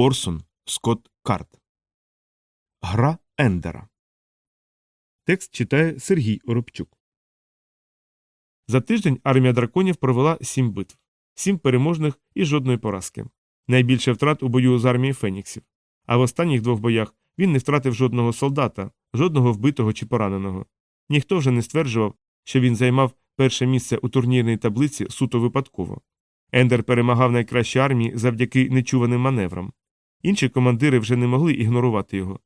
Орсон Скотт Карт. Гра Ендера. Текст читає Сергій Оробчук. За тиждень армія драконів провела сім битв, сім переможних і жодної поразки. Найбільше втрат у бою з армією Феніксів. А в останніх двох боях він не втратив жодного солдата, жодного вбитого чи пораненого. Ніхто вже не стверджував, що він займав перше місце у турнірній таблиці суто випадково. Ендер перемагав найкращі армії завдяки нечуваним маневрам. Інші командири вже не могли ігнорувати його.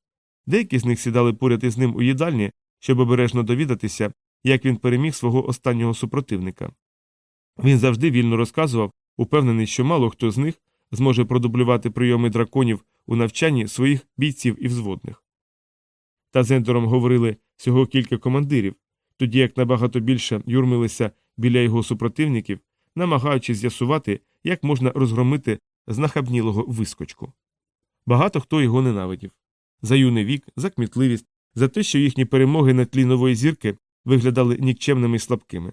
Деякі з них сідали поряд із ним у їдальні, щоб обережно довідатися, як він переміг свого останнього супротивника. Він завжди вільно розказував, упевнений, що мало хто з них зможе продублювати прийоми драконів у навчанні своїх бійців і взводних. Та з Ендером говорили всього кілька командирів, тоді як набагато більше юрмилися біля його супротивників, намагаючись з'ясувати, як можна розгромити знахабнілого вискочку. Багато хто його ненавидів за юний вік, за кмітливість, за те, що їхні перемоги на тлі нової зірки виглядали нікчемними і слабкими.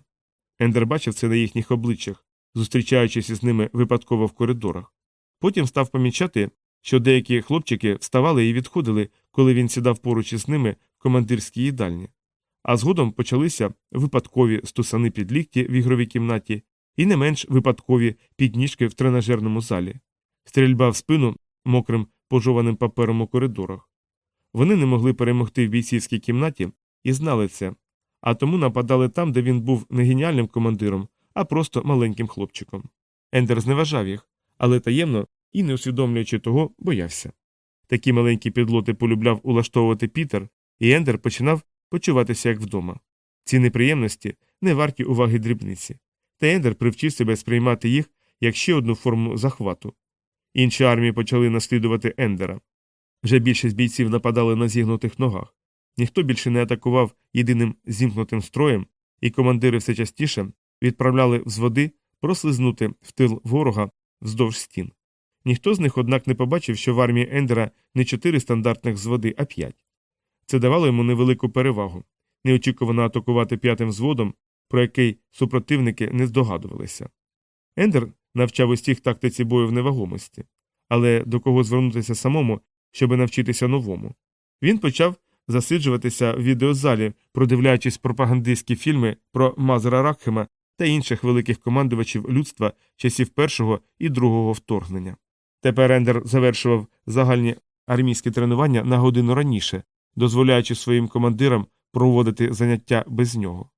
Ендер бачив це на їхніх обличчях, зустрічаючись із ними випадково в коридорах. Потім став помічати, що деякі хлопчики вставали і відходили, коли він сідав поруч із ними в командирській їдальні. А згодом почалися випадкові стусани під лікті в ігровій кімнаті і не менш випадкові підніжки в тренажерному залі, стрільба в спину мокрим пожованим папером у коридорах. Вони не могли перемогти в бійцівській кімнаті і знали це, а тому нападали там, де він був не геніальним командиром, а просто маленьким хлопчиком. Ендер зневажав їх, але таємно і, не усвідомлюючи того, боявся. Такі маленькі підлоти полюбляв улаштовувати Пітер, і Ендер починав почуватися як вдома. Ці неприємності не варті уваги дрібниці. Та Ендер привчив себе сприймати їх як ще одну форму захвату. Інші армії почали наслідувати Ендера. Вже більшість бійців нападали на зігнутих ногах. Ніхто більше не атакував єдиним зімкнутим строєм, і командири все частіше відправляли взводи прослизнути в тил ворога вздовж стін. Ніхто з них, однак, не побачив, що в армії Ендера не чотири стандартних взводи, а п'ять. Це давало йому невелику перевагу неочікувано атакувати п'ятим взводом, про який супротивники не здогадувалися. Ендер навчав усіх тактиці бою в невагомості, але до кого звернутися самому, щоби навчитися новому. Він почав засиджуватися в відеозалі, продивляючись пропагандистські фільми про Мазера Ракхема та інших великих командувачів людства часів першого і другого вторгнення. Тепер Ендер завершував загальні армійські тренування на годину раніше, дозволяючи своїм командирам проводити заняття без нього.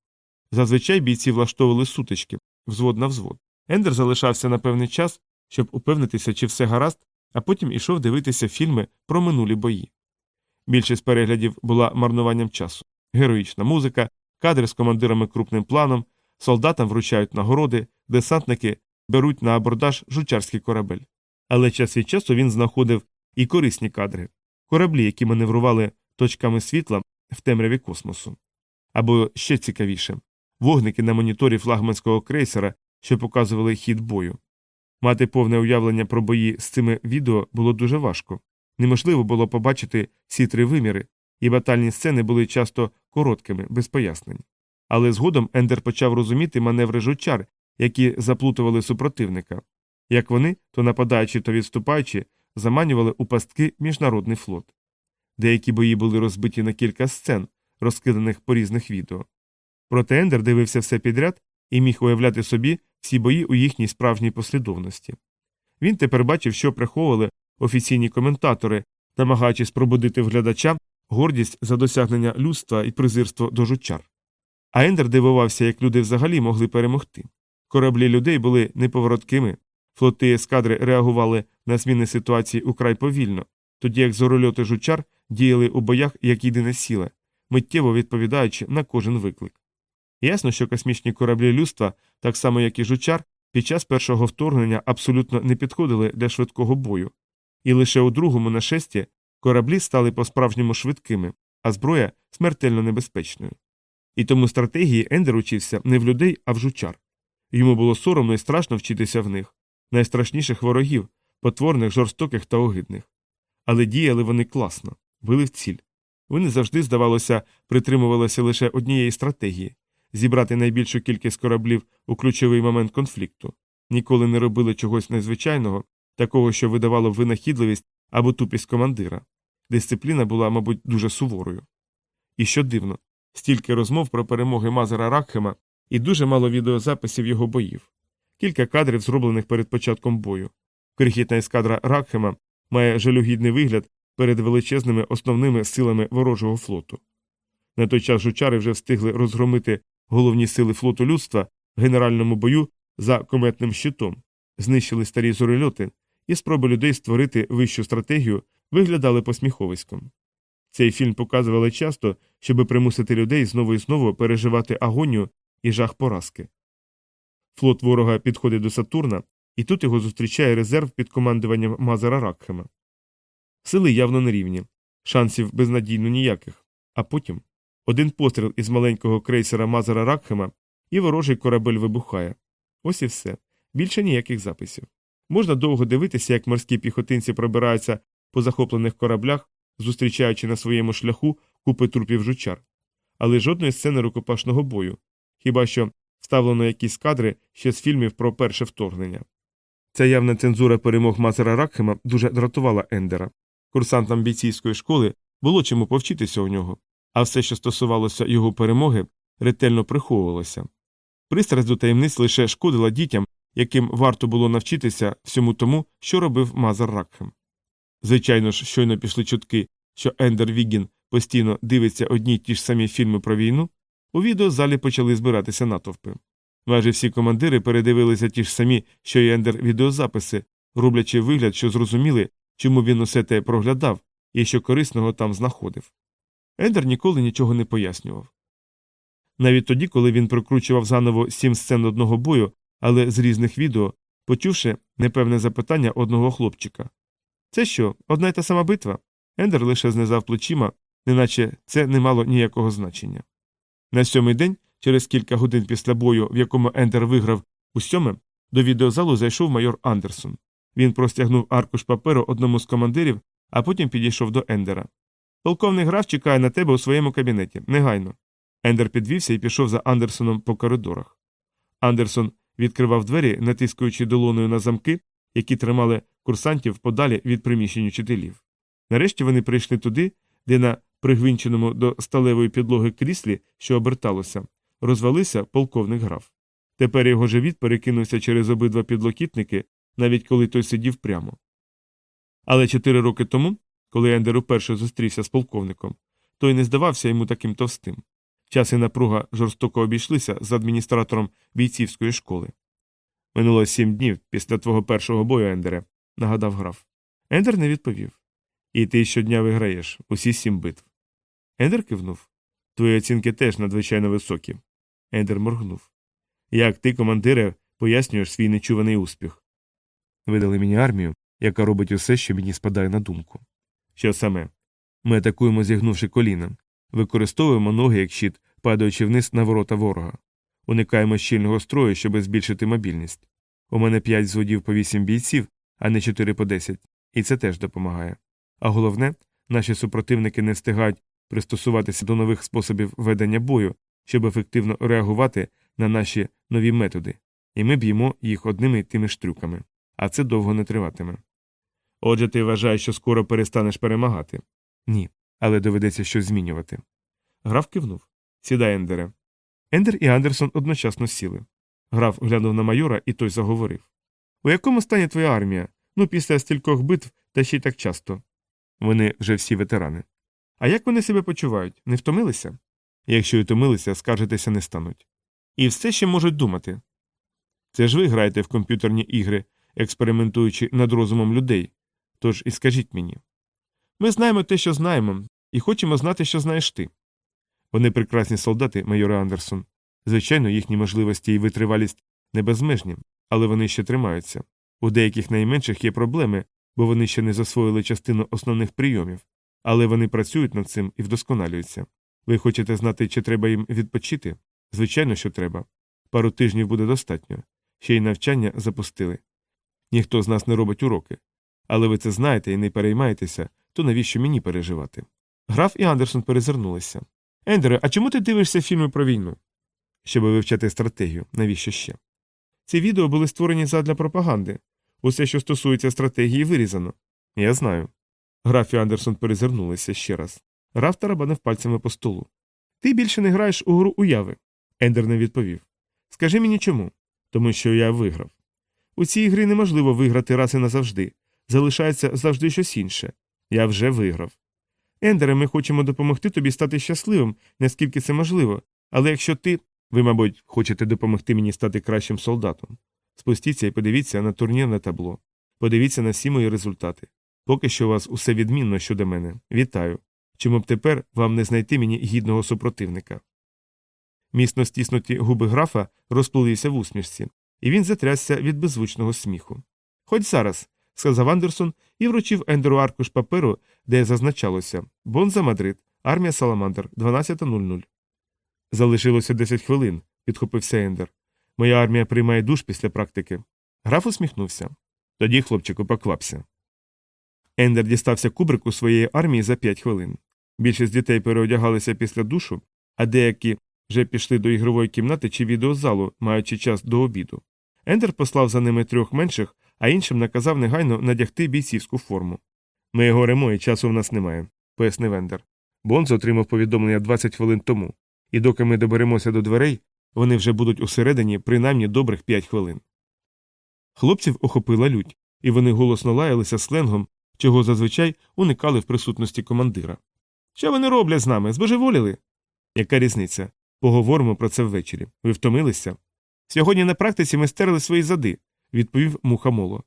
Зазвичай бійці влаштовували сутички, взвод на взвод. Ендер залишався на певний час, щоб упевнитися, чи все гаразд, а потім ішов дивитися фільми про минулі бої. Більшість переглядів була марнуванням часу героїчна музика, кадри з командирами крупним планом, солдатам вручають нагороди, десантники беруть на абордаж жучарський корабель. Але час від часу він знаходив і корисні кадри кораблі, які маневрували точками світла в темряві космосу. Або ще цікавіше вогники на моніторі флагманського крейсера, що показували хід бою. Мати повне уявлення про бої з цими відео було дуже важко. Неможливо було побачити всі три виміри, і батальні сцени були часто короткими, без пояснень. Але згодом Ендер почав розуміти маневри жучар, які заплутували супротивника, як вони, то нападаючи, то відступаючи, заманювали у пастки міжнародний флот. Деякі бої були розбиті на кілька сцен, розкиданих по різних відео. Проте Ендер дивився все підряд і міг уявляти собі всі бої у їхній справжній послідовності. Він тепер бачив, що приховували офіційні коментатори, намагаючись пробудити в гордість за досягнення людства і презирство до жучар. А Ендер дивувався, як люди взагалі могли перемогти. Кораблі людей були неповороткими, флоти ескадри реагували на зміни ситуації украй повільно, тоді як зорольоти жучар діяли у боях як єдине сіле, миттєво відповідаючи на кожен виклик. Ясно, що космічні кораблі людства, так само як і жучар, під час першого вторгнення абсолютно не підходили для швидкого бою, і лише у другому нашесті кораблі стали по-справжньому швидкими, а зброя смертельно небезпечною. І тому стратегії Ендер учився не в людей, а в жучар. Йому було соромно і страшно вчитися в них, найстрашніших ворогів, потворних, жорстоких та огидних. Але діяли вони класно, били в ціль. Вони завжди, здавалося, притримувалися лише однієї стратегії зібрати найбільшу кількість кораблів у ключовий момент конфлікту, ніколи не робили чогось незвичайного, такого, що видавало винахідливість або тупість командира. Дисципліна була, мабуть, дуже суворою. І що дивно, стільки розмов про перемоги Мазера Ракхема і дуже мало відеозаписів його боїв, кілька кадрів, зроблених перед початком бою. Крихітна ескадра Ракхема має жалюгідний вигляд перед величезними основними силами ворожого флоту. На той час жучари вже встигли розгромити головні сили флоту людства в генеральному бою за кометним щитом, знищили старі зорильоти, і спроби людей створити вищу стратегію виглядали посміховиськом. Цей фільм показували часто, щоб примусити людей знову і знову переживати агонію і жах поразки. Флот ворога підходить до Сатурна, і тут його зустрічає резерв під командуванням Мазера Ракхема. Сили явно нерівні, шансів безнадійно ніяких. А потім один постріл із маленького крейсера Мазера Ракхема, і ворожий корабель вибухає. Ось і все. Більше ніяких записів. Можна довго дивитися, як морські піхотинці пробираються по захоплених кораблях, зустрічаючи на своєму шляху купи трупів жучар. Але жодної сцени рукопашного бою, хіба що вставлено якісь кадри ще з фільмів про перше вторгнення. Ця явна цензура перемог Мазера Ракхема дуже дратувала Ендера. Курсантам бійцівської школи було чому повчитися у нього, а все, що стосувалося його перемоги, ретельно приховувалося. Пристрасть до таємниць лише шкодила дітям, яким варто було навчитися всьому тому, що робив Мазер Ракхем. Звичайно ж, щойно пішли чутки, що Ендер Вігін постійно дивиться одні й ті ж самі фільми про війну, у відеозалі почали збиратися натовпи. Майже всі командири передивилися ті ж самі, що й Ендер відеозаписи, роблячи вигляд, що зрозуміли, чому він усе те проглядав і що корисного там знаходив. Ендер ніколи нічого не пояснював. Навіть тоді, коли він прокручував заново сім сцен одного бою, але з різних відео, почувши непевне запитання одного хлопчика. Це що, одна й та сама битва? Ендер лише знизав плечима, неначе це не мало ніякого значення. На сьомий день, через кілька годин після бою, в якому Ендер виграв у сьоме, до відеозалу зайшов майор Андерсон. Він простягнув аркуш паперу одному з командирів, а потім підійшов до Ендера. Полковник граф чекає на тебе у своєму кабінеті. Негайно. Ендер підвівся і пішов за Андерсоном по коридорах. Андерсон відкривав двері, натискуючи долоною на замки, які тримали курсантів подалі від приміщень учителів. Нарешті вони прийшли туди, де на пригвинченому до сталевої підлоги кріслі, що оберталося, розвалився полковник граф. Тепер його живіт перекинувся через обидва підлокітники, навіть коли той сидів прямо. Але чотири роки тому, коли Ендер уперше зустрівся з полковником, той не здавався йому таким товстим. Час і напруга жорстоко обійшлися з адміністратором бійцівської школи. Минуло сім днів після твого першого бою, Ендере, нагадав граф. Ендер не відповів. І ти щодня виграєш усі сім битв. Ендер кивнув. Твої оцінки теж надзвичайно високі. Ендер моргнув. Як ти, командире, пояснюєш свій нечуваний успіх? Видали мені армію, яка робить усе, що мені спадає на думку. Що саме? Ми атакуємо, зігнувши коліна, використовуємо ноги як щит, падаючи вниз на ворота ворога. Уникаємо щільного строю, щоб збільшити мобільність. У мене п'ять зводів по вісім бійців, а не чотири по десять, і це теж допомагає. А головне, наші супротивники не встигають пристосуватися до нових способів ведення бою, щоб ефективно реагувати на наші нові методи, і ми б'ємо їх одними й тими ж трюками, а це довго не триватиме. Отже, ти вважаєш, що скоро перестанеш перемагати? Ні, але доведеться щось змінювати. Граф кивнув. Сідай, Ендере. Ендер і Андерсон одночасно сіли. Граф глянув на майора, і той заговорив У якому стані твоя армія? Ну, після стількох битв та ще й так часто. Вони вже всі ветерани. А як вони себе почувають? Не втомилися? Якщо й втомилися, скаржитися не стануть. І все ще можуть думати. Це ж ви граєте в комп'ютерні ігри, експериментуючи над розумом людей. Тож і скажіть мені. Ми знаємо те, що знаємо, і хочемо знати, що знаєш ти. Вони прекрасні солдати, майоре Андерсон. Звичайно, їхні можливості і витривалість не безмежні, але вони ще тримаються. У деяких найменших є проблеми, бо вони ще не засвоїли частину основних прийомів, але вони працюють над цим і вдосконалюються. Ви хочете знати, чи треба їм відпочити? Звичайно, що треба. Пару тижнів буде достатньо. Ще й навчання запустили. Ніхто з нас не робить уроки. Але ви це знаєте і не переймаєтеся, то навіщо мені переживати? Граф і Андерсон перезирнулися. Ендере, а чому ти дивишся фільми про війну? Щоб вивчати стратегію, навіщо ще? Ці відео були створені задля пропаганди. Усе, що стосується стратегії, вирізано. Я знаю. Граф і Андерсон перезирнулися ще раз. Раф тарабанив пальцями по столу. Ти більше не граєш у гру уяви. Ендер не відповів. Скажи мені чому? Тому що я виграв. У цій грі неможливо виграти раз і назавжди. Залишається завжди щось інше. Я вже виграв. Ендере, ми хочемо допомогти тобі стати щасливим, наскільки це можливо, але якщо ти. Ви, мабуть, хочете допомогти мені стати кращим солдатом. Спустіться і подивіться на турнірне табло. Подивіться на всі мої результати. Поки що у вас усе відмінно щодо мене. Вітаю. Чому б тепер вам не знайти мені гідного супротивника? Міцно стіснуті губи графа розплилися в усмішці, і він затрясся від беззвучного сміху. Хоч зараз, сказав Андерсон і вручив Ендеру аркуш паперу, де зазначалося Бонза Мадрид, армія Саламандр, 12.00. Залишилося 10 хвилин, підхопився Ендер. Моя армія приймає душ після практики. Граф усміхнувся. Тоді, хлопчику, поквапся. Ендер дістався кубрику своєї армії за 5 хвилин. Більшість дітей переодягалися після душу, а деякі вже пішли до ігрової кімнати чи відеозалу, маючи час до обіду. Ендер послав за ними трьох менших, а іншим наказав негайно надягти бійцівську форму. Ми його горемо, і часу в нас немає, пояснив Ендер. Бонз отримав повідомлення 20 хвилин тому, і доки ми доберемося до дверей, вони вже будуть усередині принаймні добрих 5 хвилин. Хлопців охопила лють, і вони голосно лаялися сленгом, чого зазвичай уникали в присутності командира. Що вони роблять з нами? Збожеволіли? Яка різниця? Поговоримо про це ввечері. Ви втомилися? Сьогодні на практиці ми стерли свої зади, відповів мухамоло.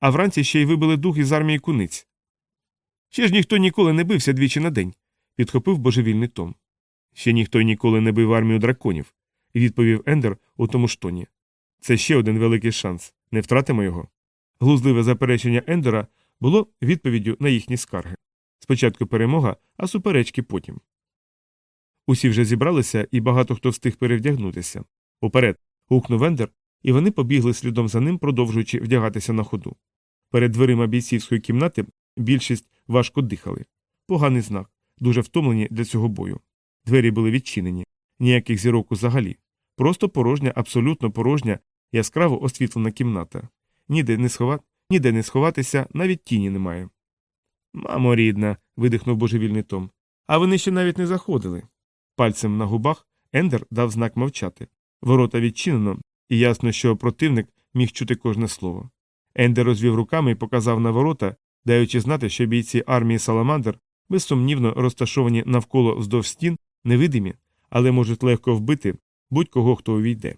А вранці ще й вибили дух із армії куниць. Ще ж ніхто ніколи не бився двічі на день, підхопив божевільний Том. Ще ніхто ніколи не бив армію драконів, відповів Ендер у тому ж тоні. Це ще один великий шанс. Не втратимо його. Глузливе заперечення Ендера було відповіддю на їхні скарги. Спочатку перемога, а суперечки потім. Усі вже зібралися, і багато хто встиг перевдягнутися. Уперед. гукнув Ендер, і вони побігли слідом за ним, продовжуючи вдягатися на ходу. Перед дверима бійцівської кімнати більшість важко дихали. Поганий знак, дуже втомлені для цього бою. Двері були відчинені, ніяких зірок взагалі. Просто порожня, абсолютно порожня, яскраво освітлена кімната. Ніде не сховати, ніде не сховатися, навіть тіні немає. Мамо рідна. видихнув божевільний Том. А вони ще навіть не заходили. Пальцем на губах Ендер дав знак мовчати. Ворота відчинено, і ясно, що противник міг чути кожне слово. Ендер розвів руками і показав на ворота, даючи знати, що бійці армії Саламандр безсумнівно розташовані навколо вздовж стін, невидимі, але можуть легко вбити будь-кого, хто увійде.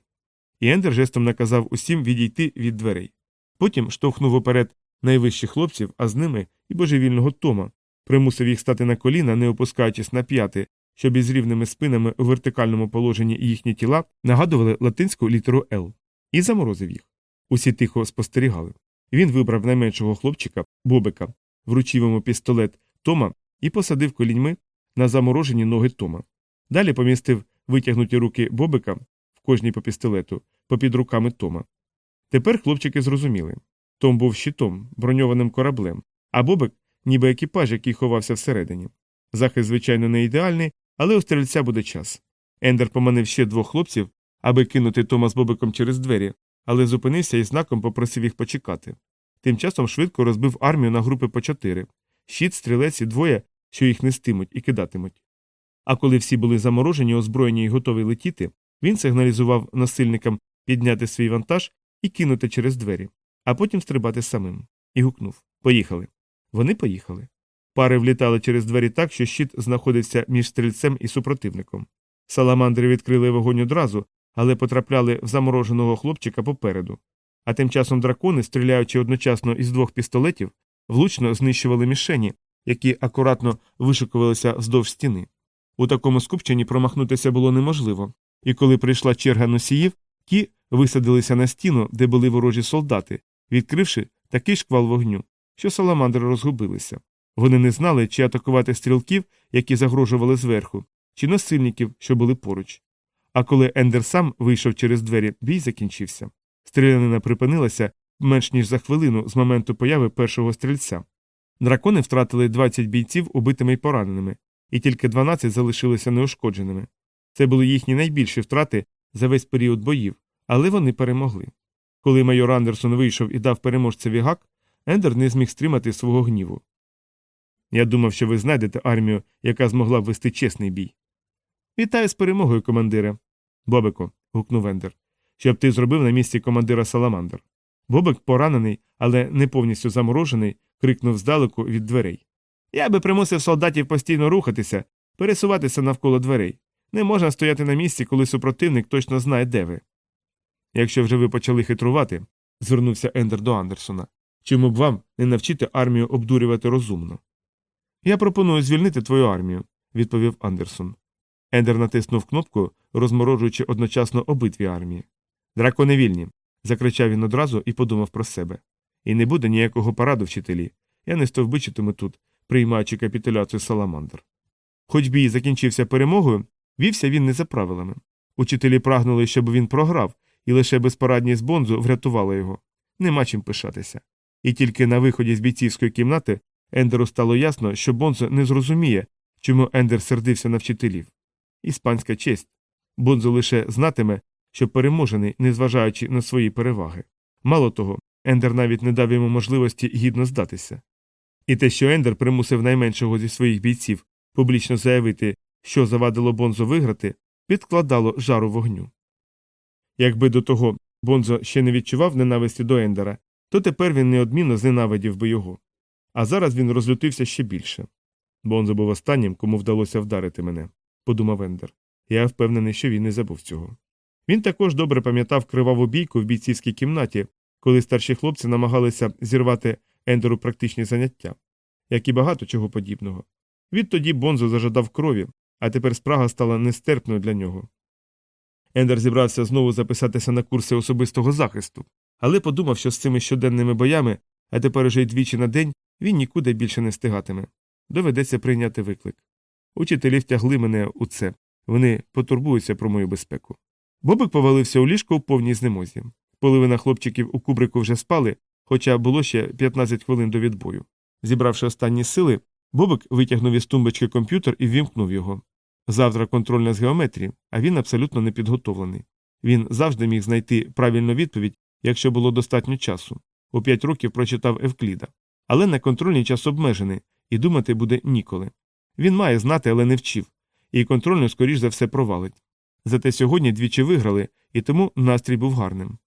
І Ендер жестом наказав усім відійти від дверей. Потім штовхнув уперед найвищих хлопців, а з ними і божевільного Тома, примусив їх стати на коліна, не опускаючись на п'яти, щоб із рівними спинами у вертикальному положенні їхні тіла нагадували латинську літеру Л, і заморозив їх. Усі тихо спостерігали. Він вибрав найменшого хлопчика, бобика, вручив йому пістолет Тома і посадив коліньми на заморожені ноги Тома. Далі помістив витягнуті руки бобика в кожній по пістолету, попід руками Тома. Тепер хлопчики зрозуміли Том був щитом, броньованим кораблем, а бобик ніби екіпаж, який ховався всередині. Захист, звичайно, не ідеальний, але у стрільця буде час. Ендер поманив ще двох хлопців, аби кинути Тома з бобиком через двері, але зупинився і знаком попросив їх почекати. Тим часом швидко розбив армію на групи по чотири щит, стрілець і двоє, що їх нестимуть і кидатимуть. А коли всі були заморожені, озброєні і готові летіти, він сигналізував насильникам підняти свій вантаж і кинути через двері, а потім стрибати самим. І гукнув Поїхали. Вони поїхали. Пари влітали через двері так, що щит знаходився між стрільцем і супротивником. Саламандри відкрили вогонь одразу, але потрапляли в замороженого хлопчика попереду. А тим часом дракони, стріляючи одночасно із двох пістолетів, влучно знищували мішені, які акуратно вишикувалися вздовж стіни. У такому скупченні промахнутися було неможливо, і коли прийшла черга носіїв, ті висадилися на стіну, де були ворожі солдати, відкривши такий шквал вогню, що саламандри розгубилися. Вони не знали, чи атакувати стрілків, які загрожували зверху, чи насильників, що були поруч. А коли Ендер сам вийшов через двері, бій закінчився. Стрілянина припинилася менш ніж за хвилину з моменту появи першого стрільця. Дракони втратили 20 бійців убитими й пораненими, і тільки 12 залишилися неушкодженими. Це були їхні найбільші втрати за весь період боїв, але вони перемогли. Коли майор Андерсон вийшов і дав переможцеві гак, Ендер не зміг стримати свого гніву. Я думав, що ви знайдете армію, яка змогла б вести чесний бій. Вітаю з перемогою, командире. Бобико, гукнув Ендер. Щоб ти зробив на місці командира Саламандр. Бобик, поранений, але не повністю заморожений, крикнув здалеку від дверей. Я би примусив солдатів постійно рухатися, пересуватися навколо дверей. Не можна стояти на місці, коли супротивник точно знає, де ви. Якщо вже ви почали хитрувати, звернувся Ендер до Андерсона, чому б вам не навчити армію обдурювати розумно? Я пропоную звільнити твою армію, відповів Андерсон. Ендер натиснув кнопку, розморожуючи одночасно обидві армії. Дракони вільні. закричав він одразу і подумав про себе. І не буде ніякого параду вчителі. Я не стовбичитиму тут, приймаючи капітуляцію Саламандр. Хоч бій закінчився перемогою, вівся він не за правилами. Учителі прагнули, щоб він програв, і лише безпорадність Бонзу врятувала його. Нема чим пишатися. І тільки на виході з бійцівської кімнати Ендеру стало ясно, що Бонзо не зрозуміє, чому Ендер сердився на вчителів. Іспанська честь. Бонзо лише знатиме, що переможений, незважаючи на свої переваги. Мало того, Ендер навіть не дав йому можливості гідно здатися. І те, що Ендер примусив найменшого зі своїх бійців публічно заявити, що завадило Бонзо виграти, підкладало жару вогню. Якби до того Бонзо ще не відчував ненависті до Ендера, то тепер він неодмінно зненавидів би його. А зараз він розлютився ще більше. Бонзо був останнім, кому вдалося вдарити мене, подумав Ендер. Я впевнений, що він не забув цього. Він також добре пам'ятав криваву бійку в бійцівській кімнаті, коли старші хлопці намагалися зірвати Ендеру практичні заняття, як і багато чого подібного. Відтоді Бонзо зажадав крові, а тепер спрага стала нестерпною для нього. Ендер зібрався знову записатися на курси особистого захисту, але подумав, що з цими щоденними боями, а тепер уже й двічі на день, він нікуди більше не встигатиме. Доведеться прийняти виклик. Учителі втягли мене у це, вони потурбуються про мою безпеку. Бобик повалився у ліжко у повній знемозі. Половина хлопчиків у кубрику вже спали, хоча було ще 15 хвилин до відбою. Зібравши останні сили, Бобик витягнув із тумбочки комп'ютер і ввімкнув його. Завтра контрольна з геометрії, а він абсолютно не підготовлений. Він завжди міг знайти правильну відповідь, якщо було достатньо часу. У п'ять років прочитав Евкліда. Але на контрольний час обмежений, і думати буде ніколи. Він має знати, але не вчив, і контрольну, скоріш за все, провалить. Зате сьогодні двічі виграли, і тому настрій був гарним.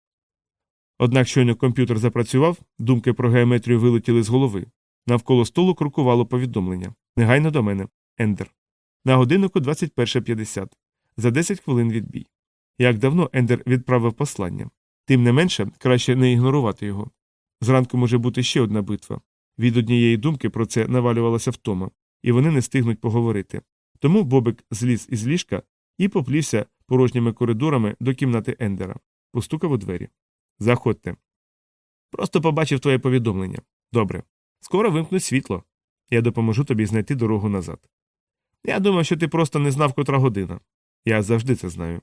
Однак щойно комп'ютер запрацював, думки про геометрію вилетіли з голови. Навколо столу крокувало повідомлення негайно до мене, Ендер. На годиннику 21.50. За 10 хвилин відбій. Як давно Ендер відправив послання. Тим не менше, краще не ігнорувати його. Зранку може бути ще одна битва. Від однієї думки про це навалювалася втома, і вони не стигнуть поговорити. Тому Бобик зліз із ліжка і поплівся порожніми коридорами до кімнати Ендера, постукав у двері. Заходьте. Просто побачив твоє повідомлення. Добре. Скоро вимкнуть світло. Я допоможу тобі знайти дорогу назад. Я думав, що ти просто не знав, котра година. Я завжди це знаю.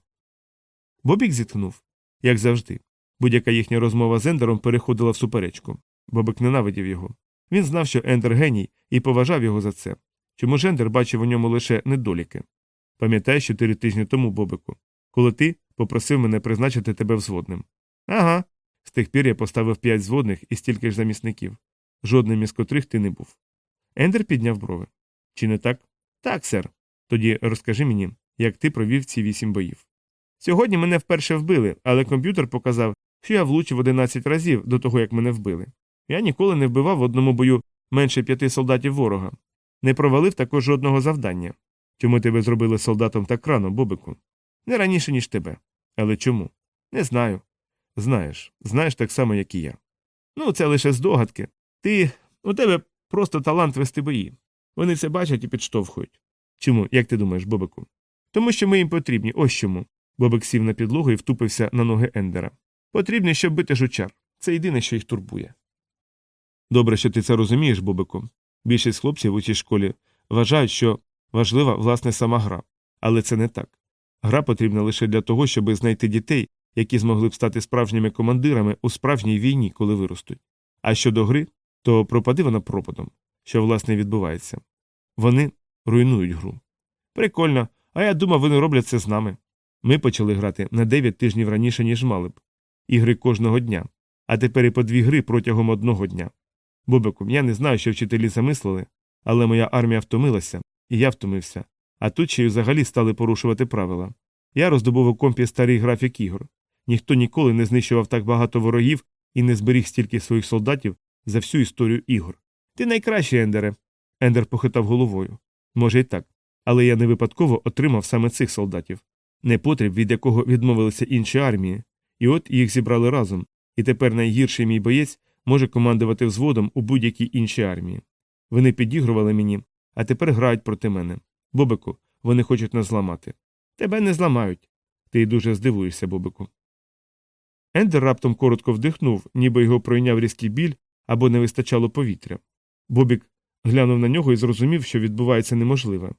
Бобік зітхнув. Як завжди. Будь-яка їхня розмова з Ендером переходила в суперечку. Бобик ненавидів його. Він знав, що Ендер геній, і поважав його за це. Чому ж Ендер бачив у ньому лише недоліки? Пам'ятаєш чотири тижні тому, Бобику, коли ти попросив мене призначити тебе взводним. Ага. З тих пір я поставив п'ять зводних і стільки ж замісників, жодним із котрих ти не був. Ендер підняв брови. Чи не так? Так, сер. Тоді розкажи мені, як ти провів ці вісім боїв. Сьогодні мене вперше вбили, але комп'ютер показав, що я влучив 11 разів до того, як мене вбили. Я ніколи не вбивав в одному бою менше п'яти солдатів ворога, не провалив також жодного завдання. Чому тебе зробили солдатом так рано, Бобику? Не раніше, ніж тебе. Але чому? Не знаю. Знаєш, знаєш так само, як і я. Ну, це лише здогадки. Ти у тебе просто талант вести бої. Вони це бачать і підштовхують. Чому, як ти думаєш, Бобику? Тому що ми їм потрібні, ось чому. Бобик сів на підлогу і втупився на ноги Ендера. Потрібні, щоб бити жучар. Це єдине, що їх турбує. Добре, що ти це розумієш, Бобику. Більшість хлопців у цій школі вважають, що важлива власне сама гра, але це не так. Гра потрібна лише для того, щоб знайти дітей, які змогли б стати справжніми командирами у справжній війні, коли виростуть. А щодо гри, то пропади вона пропадом, що власне відбувається. Вони руйнують гру. Прикольно, а я думав, вони роблять це з нами. Ми почали грати на 9 тижнів раніше, ніж мали б. Ігри кожного дня, а тепер і по дві гри протягом одного дня. Бобику, я не знаю, що вчителі замислили, Але моя армія втомилася, і я втомився. А тут ще й взагалі стали порушувати правила. Я роздобув у компі старий графік ігор. Ніхто ніколи не знищував так багато ворогів і не зберіг стільки своїх солдатів за всю історію ігор. Ти найкращий, Ендере. Ендер похитав головою. Може, і так. Але я не випадково отримав саме цих солдатів. Непотріб, від якого відмовилися інші армії. І от їх зібрали разом, і тепер найгірший мій боєць може командувати взводом у будь-якій іншій армії. Вони підігрували мені, а тепер грають проти мене. Бобику, вони хочуть нас зламати. Тебе не зламають. Ти дуже здивуєшся, Бобику. Ендер раптом коротко вдихнув, ніби його пройняв різкий біль або не вистачало повітря. Бобік глянув на нього і зрозумів, що відбувається неможливе.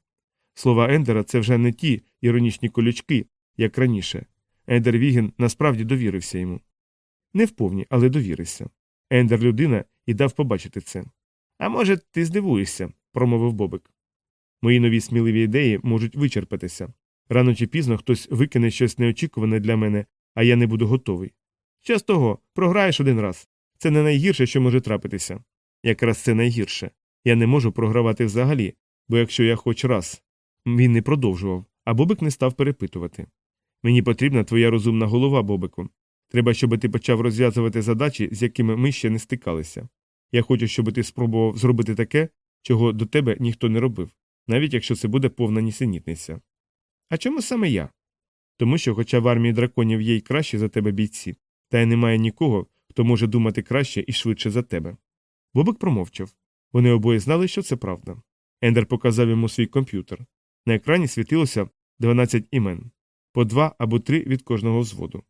Слова Ендера це вже не ті іронічні колючки, як раніше. Ендер Віген насправді довірився йому. Не вповні, але довірився. Ендер людина і дав побачити це. А може, ти здивуєшся, промовив Бобик. Мої нові сміливі ідеї можуть вичерпатися. Рано чи пізно хтось викине щось неочікуване для мене, а я не буду готовий. Що з того, програєш один раз. Це не найгірше, що може трапитися. Якраз це найгірше. Я не можу програвати взагалі, бо якщо я хоч раз. Він не продовжував, а Бобик не став перепитувати. Мені потрібна твоя розумна голова, Бобику. Треба, щоб ти почав розв'язувати задачі, з якими ми ще не стикалися. Я хочу, щоб ти спробував зробити таке, чого до тебе ніхто не робив, навіть якщо це буде повна нісенітниця. А чому саме я? Тому що, хоча в армії драконів є й кращі за тебе бійці, та й немає нікого, хто може думати краще і швидше за тебе. Бобик промовчав. Вони обоє знали, що це правда. Ендер показав йому свій комп'ютер. На екрані світилося 12 імен по два або три від кожного взводу.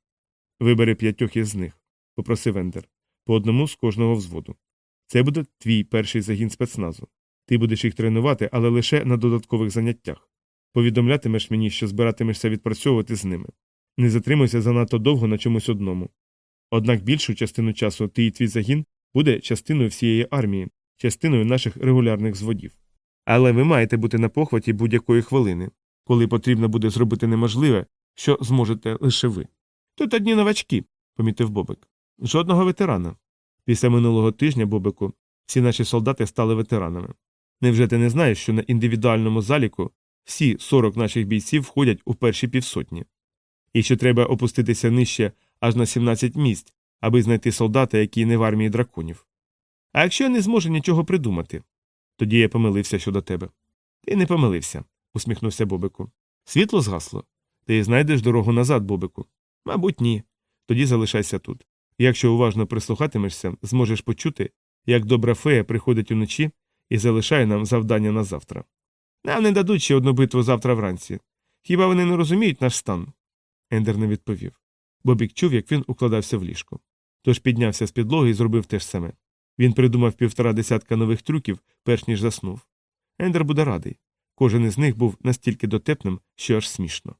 Вибери п'ятьох із них, попросив Ендер, по одному з кожного взводу. Це буде твій перший загін спецназу. Ти будеш їх тренувати, але лише на додаткових заняттях. Повідомлятимеш мені, що збиратимешся відпрацьовувати з ними. Не затримуйся занадто довго на чомусь одному. Однак більшу частину часу ти і твій загін буде частиною всієї армії, частиною наших регулярних зводів. Але ви маєте бути на похваті будь-якої хвилини, коли потрібно буде зробити неможливе, що зможете лише ви. Тут одні новачки, помітив Бобик. Жодного ветерана. Після минулого тижня, Бобику, всі наші солдати стали ветеранами. Невже ти не знаєш, що на індивідуальному заліку всі 40 наших бійців входять у перші півсотні, і що треба опуститися нижче аж на 17 місць, аби знайти солдата, який не в армії драконів. А якщо я не зможу нічого придумати, тоді я помилився щодо тебе. Ти не помилився, усміхнувся Бобику. Світло згасло. Ти знайдеш дорогу назад, Бобику. Мабуть, ні. Тоді залишайся тут. Якщо уважно прислухатимешся, зможеш почути, як добра фея приходить уночі і залишає нам завдання на завтра. Нам не дадуть ще одну битву завтра вранці. Хіба вони не розуміють наш стан? Ендер не відповів. Бобік чув, як він укладався в ліжко. Тож піднявся з підлоги і зробив те ж саме. Він придумав півтора десятка нових трюків, перш ніж заснув. Ендер буде радий. Кожен із них був настільки дотепним, що аж смішно.